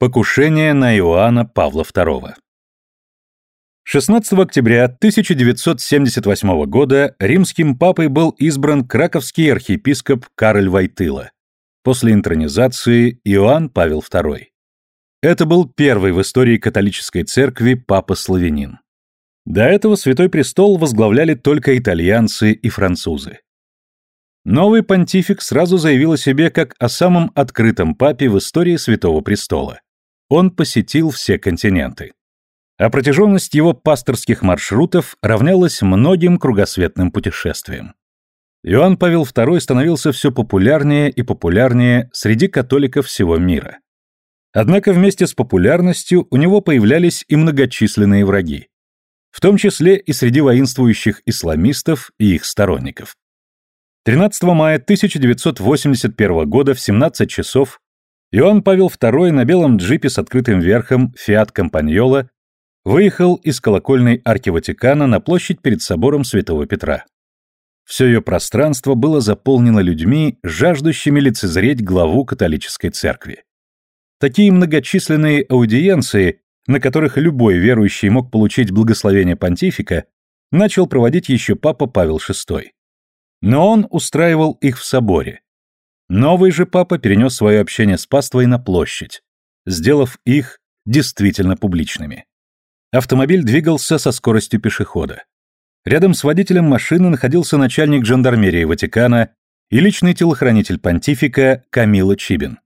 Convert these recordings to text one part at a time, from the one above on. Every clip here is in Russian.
Покушение на Иоанна Павла II 16 октября 1978 года римским папой был избран краковский архиепископ Кароль Войтыла. После интронизации Иоанн Павел II. Это был первый в истории католической церкви папа-славянин. До этого Святой Престол возглавляли только итальянцы и французы. Новый понтифик сразу заявил о себе как о самом открытом папе в истории Святого Престола он посетил все континенты. А протяженность его пасторских маршрутов равнялась многим кругосветным путешествиям. Иоанн Павел II становился все популярнее и популярнее среди католиков всего мира. Однако вместе с популярностью у него появлялись и многочисленные враги, в том числе и среди воинствующих исламистов и их сторонников. 13 мая 1981 года в 17 часов Иоанн Павел II на белом джипе с открытым верхом Фиат Компаньола выехал из колокольной арки Ватикана на площадь перед собором Святого Петра. Все ее пространство было заполнено людьми, жаждущими лицезреть главу католической церкви. Такие многочисленные аудиенции, на которых любой верующий мог получить благословение понтифика, начал проводить еще папа Павел VI. Но он устраивал их в соборе, Новый же папа перенес свое общение с паствой на площадь, сделав их действительно публичными. Автомобиль двигался со скоростью пешехода. Рядом с водителем машины находился начальник жандармерии Ватикана и личный телохранитель понтифика Камила Чибин.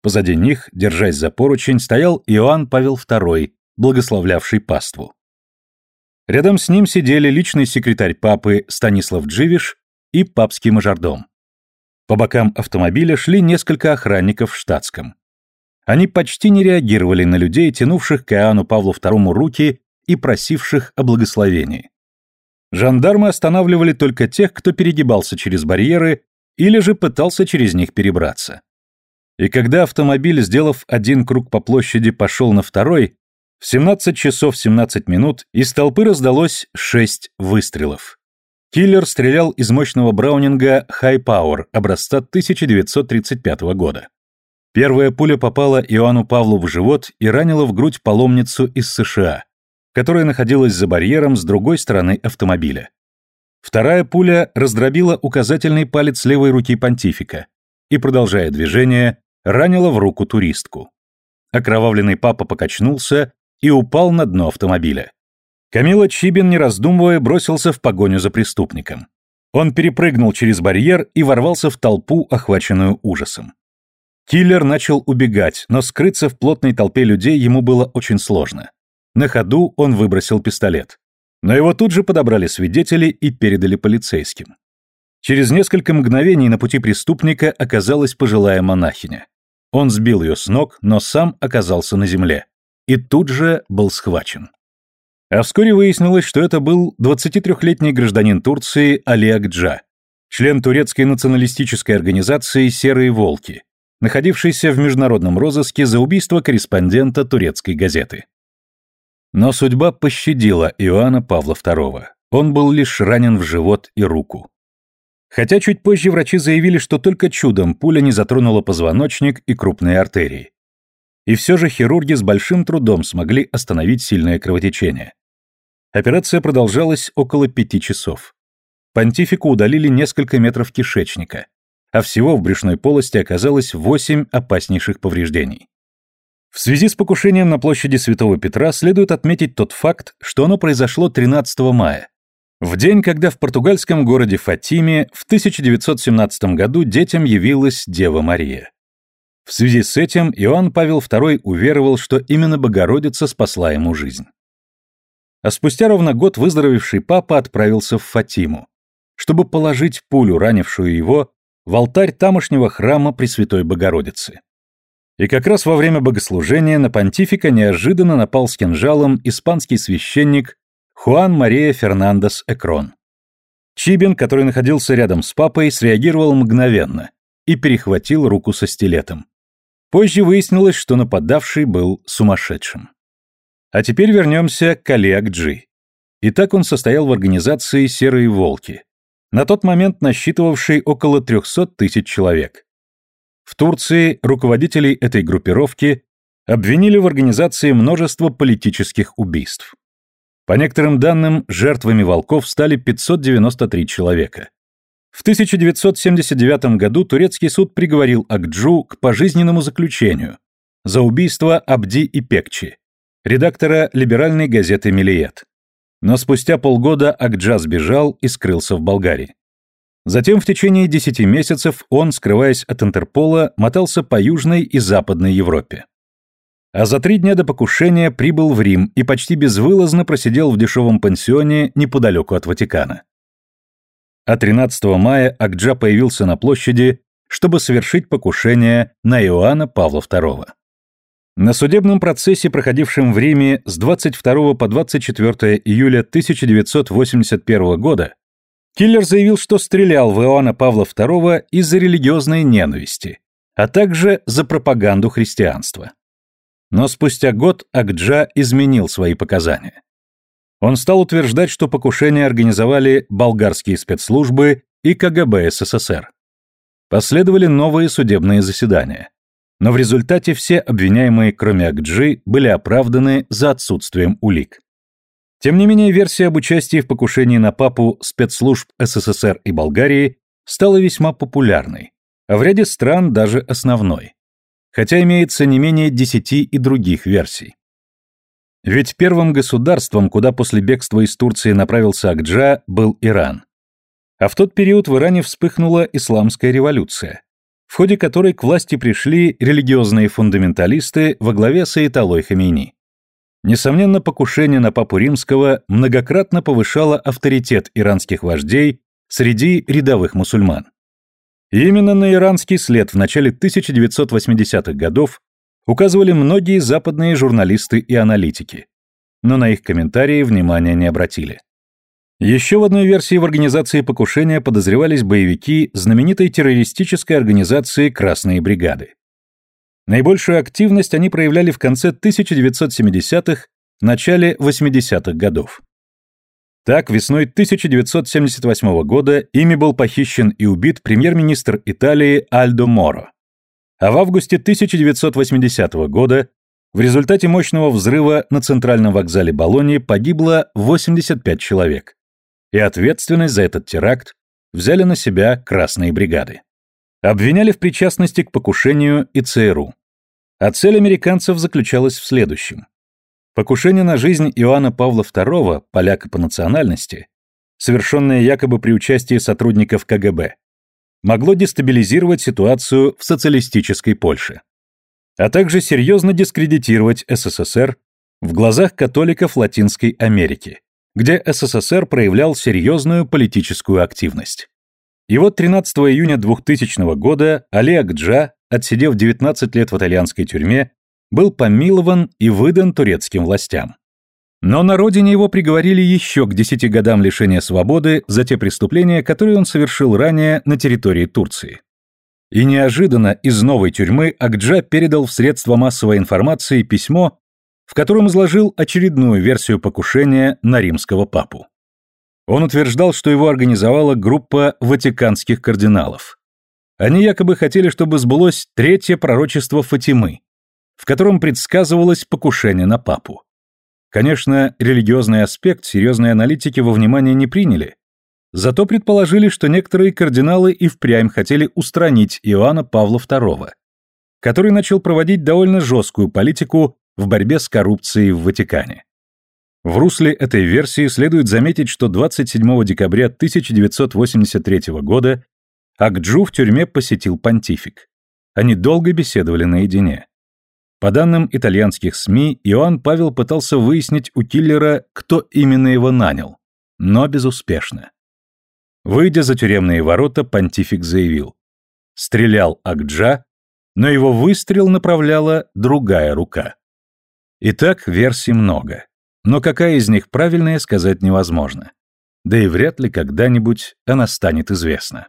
Позади них, держась за поручень, стоял Иоанн Павел II, благословлявший паству. Рядом с ним сидели личный секретарь папы Станислав Дживиш и папский мажордом. По бокам автомобиля шли несколько охранников в штатском. Они почти не реагировали на людей, тянувших к Иоанну Павлу II руки и просивших о благословении. Жандармы останавливали только тех, кто перегибался через барьеры или же пытался через них перебраться. И когда автомобиль, сделав один круг по площади, пошел на второй, в 17 часов 17 минут из толпы раздалось шесть выстрелов. Киллер стрелял из мощного браунинга High Power образца 1935 года. Первая пуля попала Иоанну Павлу в живот и ранила в грудь паломницу из США, которая находилась за барьером с другой стороны автомобиля. Вторая пуля раздробила указательный палец левой руки понтифика и, продолжая движение, ранила в руку туристку. Окровавленный папа покачнулся и упал на дно автомобиля. Камила Чибин, не раздумывая, бросился в погоню за преступником. Он перепрыгнул через барьер и ворвался в толпу, охваченную ужасом. Киллер начал убегать, но скрыться в плотной толпе людей ему было очень сложно. На ходу он выбросил пистолет. Но его тут же подобрали свидетели и передали полицейским. Через несколько мгновений на пути преступника оказалась пожилая монахиня. Он сбил ее с ног, но сам оказался на земле. И тут же был схвачен. А вскоре выяснилось, что это был 23-летний гражданин Турции Алиак Джа, член турецкой националистической организации «Серые волки», находившийся в международном розыске за убийство корреспондента турецкой газеты. Но судьба пощадила Иоанна Павла II. Он был лишь ранен в живот и руку. Хотя чуть позже врачи заявили, что только чудом пуля не затронула позвоночник и крупные артерии. И все же хирурги с большим трудом смогли остановить сильное кровотечение. Операция продолжалась около пяти часов. Понтифику удалили несколько метров кишечника, а всего в брюшной полости оказалось восемь опаснейших повреждений. В связи с покушением на площади Святого Петра следует отметить тот факт, что оно произошло 13 мая, в день, когда в португальском городе Фатиме в 1917 году детям явилась Дева Мария. В связи с этим Иоанн Павел II уверовал, что именно Богородица спасла ему жизнь а спустя ровно год выздоровевший папа отправился в Фатиму, чтобы положить пулю, ранившую его, в алтарь тамошнего храма Пресвятой Богородицы. И как раз во время богослужения на понтифика неожиданно напал с кинжалом испанский священник Хуан Мария Фернандес Экрон. Чибин, который находился рядом с папой, среагировал мгновенно и перехватил руку со стилетом. Позже выяснилось, что нападавший был сумасшедшим. А теперь вернемся к Алиак Джи. Итак, он состоял в организации «Серые волки», на тот момент насчитывавшей около 300 тысяч человек. В Турции руководителей этой группировки обвинили в организации множества политических убийств. По некоторым данным, жертвами волков стали 593 человека. В 1979 году турецкий суд приговорил Акджу к пожизненному заключению за убийство Абди и Пекчи, редактора либеральной газеты «Милиет». Но спустя полгода Акджа сбежал и скрылся в Болгарии. Затем в течение 10 месяцев он, скрываясь от Интерпола, мотался по Южной и Западной Европе. А за три дня до покушения прибыл в Рим и почти безвылазно просидел в дешевом пансионе неподалеку от Ватикана а 13 мая Акджа появился на площади, чтобы совершить покушение на Иоанна Павла II. На судебном процессе, проходившем в Риме с 22 по 24 июля 1981 года, киллер заявил, что стрелял в Иоанна Павла II из-за религиозной ненависти, а также за пропаганду христианства. Но спустя год Акджа изменил свои показания. Он стал утверждать, что покушение организовали болгарские спецслужбы и КГБ СССР. Последовали новые судебные заседания. Но в результате все обвиняемые, кроме Акджи, были оправданы за отсутствием улик. Тем не менее, версия об участии в покушении на папу спецслужб СССР и Болгарии стала весьма популярной, а в ряде стран даже основной. Хотя имеется не менее десяти и других версий. Ведь первым государством, куда после бегства из Турции направился Акджа, был Иран. А в тот период в Иране вспыхнула исламская революция, в ходе которой к власти пришли религиозные фундаменталисты во главе с Аятолой Хамейни. Несомненно, покушение на папу римского многократно повышало авторитет иранских вождей среди рядовых мусульман. Именно на иранский след в начале 1980-х годов указывали многие западные журналисты и аналитики, но на их комментарии внимания не обратили. Еще в одной версии в организации покушения подозревались боевики знаменитой террористической организации «Красные бригады». Наибольшую активность они проявляли в конце 1970-х, начале 80-х годов. Так, весной 1978 года ими был похищен и убит премьер-министр Италии Альдо Моро а в августе 1980 года в результате мощного взрыва на центральном вокзале Болонии погибло 85 человек. И ответственность за этот теракт взяли на себя красные бригады. Обвиняли в причастности к покушению и ЦРУ. А цель американцев заключалась в следующем. Покушение на жизнь Иоанна Павла II, поляка по национальности, совершенное якобы при участии сотрудников КГБ, могло дестабилизировать ситуацию в социалистической Польше, а также серьезно дискредитировать СССР в глазах католиков Латинской Америки, где СССР проявлял серьезную политическую активность. И вот 13 июня 2000 года Али Акджа, отсидев 19 лет в итальянской тюрьме, был помилован и выдан турецким властям. Но на родине его приговорили еще к десяти годам лишения свободы за те преступления, которые он совершил ранее на территории Турции. И неожиданно из новой тюрьмы Акджа передал в средства массовой информации письмо, в котором изложил очередную версию покушения на римского папу. Он утверждал, что его организовала группа ватиканских кардиналов. Они якобы хотели, чтобы сбылось третье пророчество Фатимы, в котором предсказывалось покушение на папу. Конечно, религиозный аспект серьезные аналитики во внимание не приняли, зато предположили, что некоторые кардиналы и впрямь хотели устранить Иоанна Павла II, который начал проводить довольно жесткую политику в борьбе с коррупцией в Ватикане. В русле этой версии следует заметить, что 27 декабря 1983 года Акджу в тюрьме посетил понтифик. Они долго беседовали наедине. По данным итальянских СМИ, Иоанн Павел пытался выяснить у киллера, кто именно его нанял, но безуспешно. Выйдя за тюремные ворота, понтифик заявил. Стрелял Акджа, но его выстрел направляла другая рука. Итак, версий много, но какая из них правильная, сказать невозможно. Да и вряд ли когда-нибудь она станет известна.